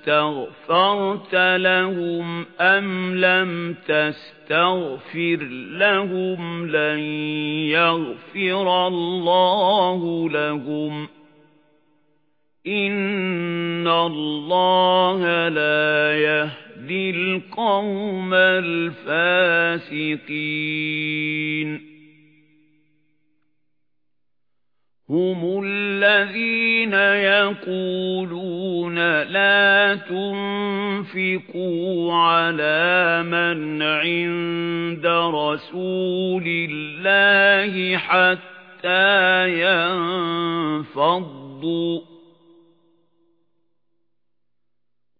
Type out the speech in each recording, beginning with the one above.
أَسْتَغْفَرْتَ لَهُمْ أَمْ لَمْ تَسْتَغْفِرْ لَهُمْ لَنْ يَغْفِرَ اللَّهُ لَهُمْ؟ إِنَّ اللَّهَ لَا يَهْدِي الْقَوْمَ الْفَاسِقِينَ. هُمُ الَّذِينَ يَقُولُونَ لَا تُنفِقُوا عَلَى مَنْ عِندَ رَسُولِ اللَّهِ حَتَّى يَنفَضُّوا.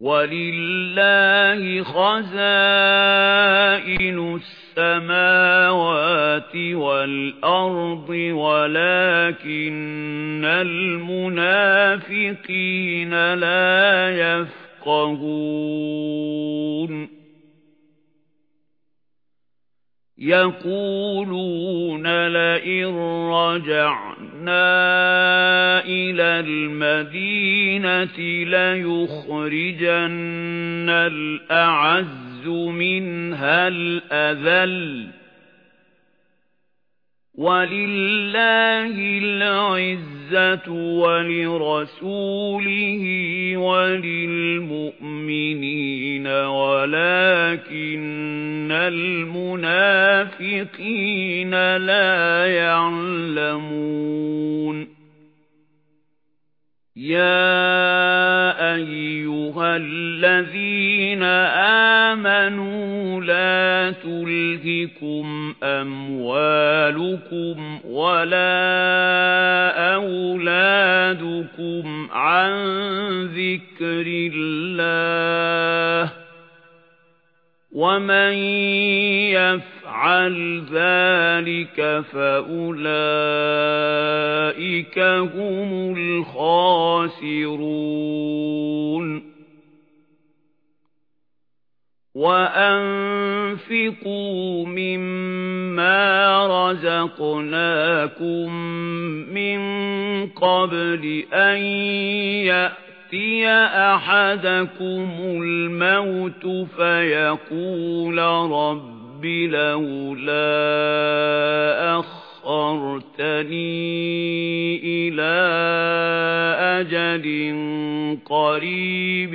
وَلِلَّهِ خَزَائِنُ السَّمَاوَاتِ وَالْأَرْضِ وَلَكِنَّ الْمُنَافِقِينَ لَا يَفْقَهُونَ. يَقُولُونَ لَئِن رَّجَعْنَا إِلَى الْمَدِينَةِ لَيُخْرِجَنَّ الْأَعَزُّ مِنْهَا الْأَذَلَّ وَلِلَّهِ الْعِزَّةُ وَلِرَسُولِهِ وَلِلْمُؤْمِنِينَ وَلَكِنَّ الْمُنَافِقِينَ لَا يَعْلَمُونَ يَا أَيُّهَا الَّذِينَ آمَنُوا لَا تُلْهِكُمْ أَمْوَالُكُمْ وَلَا أَوْلَادُكُمْ عَن ذِكْرِ اللَّهِ وَمَن يَفْعَلْ ذَلِكَ فَأُولَئِكَ هُمُ الْخَاسِرُونَ وَأَنفِقُوا مِمَّا رَزَقْنَاكُم مِّن قَبْلِ أَن يَأْتِيَ أَحَدَكُمُ الْمَوْتُ فَيَقُولَ رَبِّ لَوْلَا أَخَّرْتَنِي إِلَى أَجَلٍ قَرِيبٍ